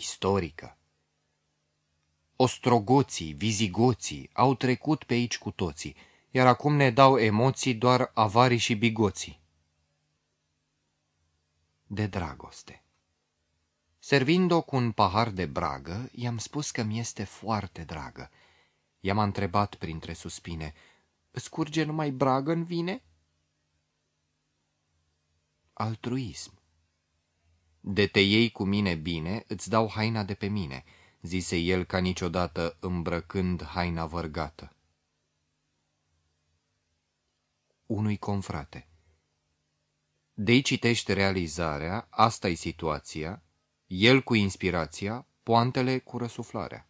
istorică. Ostrogoții, vizigoții au trecut pe aici cu toții, iar acum ne dau emoții doar avarii și bigoții. De dragoste Servind-o cu un pahar de bragă, i-am spus că mi este foarte dragă. I-am întrebat printre suspine, scurge numai bragă în vine? Altruism De te iei cu mine bine, îți dau haina de pe mine, zise el ca niciodată îmbrăcând haina vărgată. Unui confrate De-i citești realizarea, asta e situația, el cu inspirația, poantele cu răsuflarea.